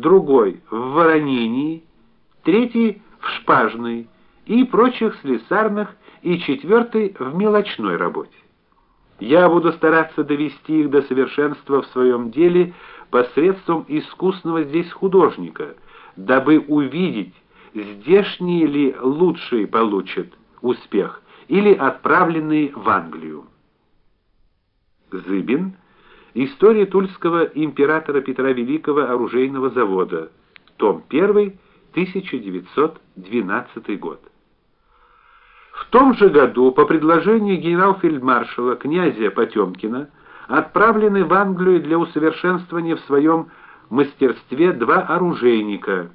другой в воронении, третий в шпажной и прочих слесарных и четвертый в мелочной работе. Я буду стараться довести их до совершенства в своем деле посредством искусного здесь художника, дабы увидеть, здешние ли лучшие получат успех или отправленные в Англию. Зыбин. История Тульского императора Петра Великого оружейного завода. Том 1, 1912 год. В том же году по предложению генерал-фельдмаршала князя Потемкина отправлены в Англию для усовершенствования в своем мастерстве два оружейника: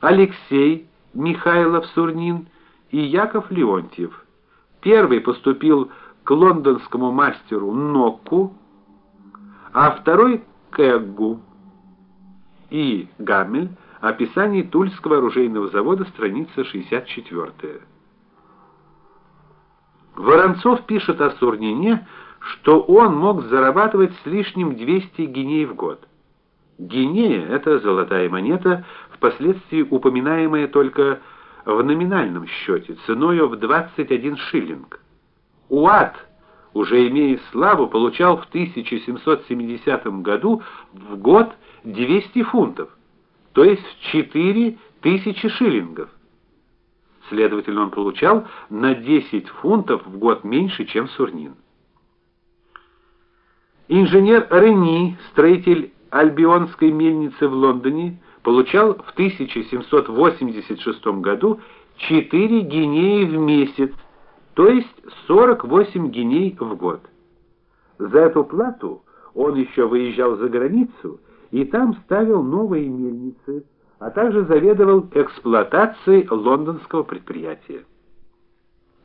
Алексей Михайлов-Сурнин и Яков Леонтьев. Первый поступил к лондонскому мастеру Нокку, а второй к Эггу. И Гаммель. Описание Тульского оружейного завода, страница 64. Воронцов пишет о Сурнине, что он мог зарабатывать с лишним 200 гиней в год. Гинея это золотая монета, впоследствии упоминаемая только в номинальном счете, ценой в 21 шиллинг. Уат, уже имея славу, получал в 1770 году в год 200 фунтов, то есть 4 тысячи шиллингов. Следовательно, он получал на 10 фунтов в год меньше, чем Сурнин. Инженер Рени, строитель Альбионской мельницы в Лондоне, получал в 1786 году 4 гинеи в месяц, то есть 48 гиней в год. За эту плату он еще выезжал за границу и там ставил новые мельницы, а также заведовал эксплуатацией лондонского предприятия.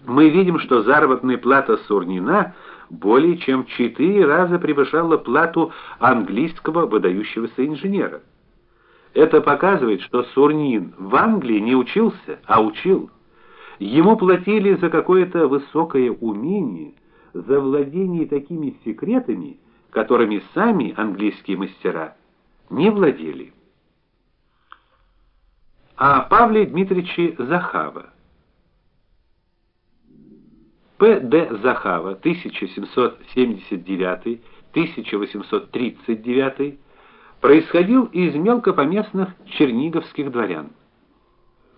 Мы видим, что заработная плата Сурнина более чем в четыре раза превышала плату английского выдающегося инженера. Это показывает, что Сурнин в Англии не учился, а учил. Ему платили за какое-то высокое умение, за владение такими секретами, которыми сами английские мастера не владели. А Павле Дмитриевиче Захава П.Д. Захава 1779-1839 происходил из мелкопоместных черниговских дворян.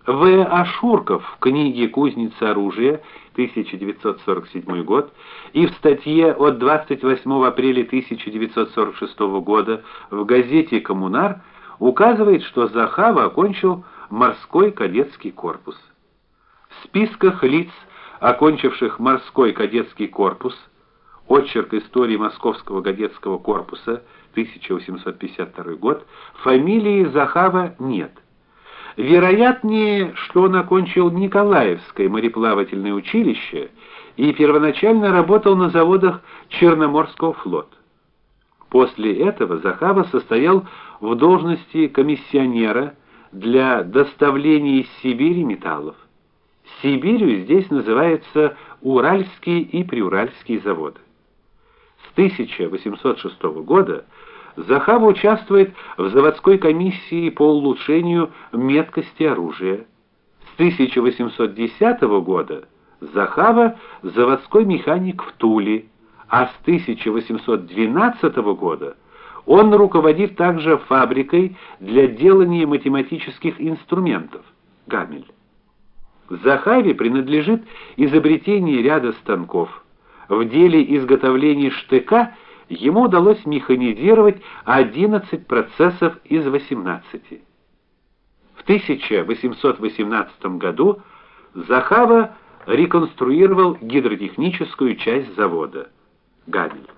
В. Ашурков в книге Кузница оружия 1947 год и в статье от 28 апреля 1946 года в газете Коммунар указывает, что Захава окончил морской кадетский корпус. В списках лиц окончивших морской кадетский корпус, Очерк истории Московского кадетского корпуса, 1852 год, фамилии Захава нет. Вероятнее, что он окончил Николаевское мореплавательное училище и первоначально работал на заводах Черноморского флота. После этого Захава состоял в должности комиссионера для доставления из Сибири металлов. Сибирью здесь называется Уральские и Приуральские заводы. С 1806 года Захава участвует в заводской комиссии по улучшению меткости оружия. С 1810 года Захава заводской механик в Туле, а с 1812 года он руководит также фабрикой для делания математических инструментов Гамель. Захаве принадлежит изобретение ряда станков. В деле изготовления штыка ему удалось механизировать 11 процессов из 18. В 1818 году Захава реконструировал гидротехническую часть завода. Гамель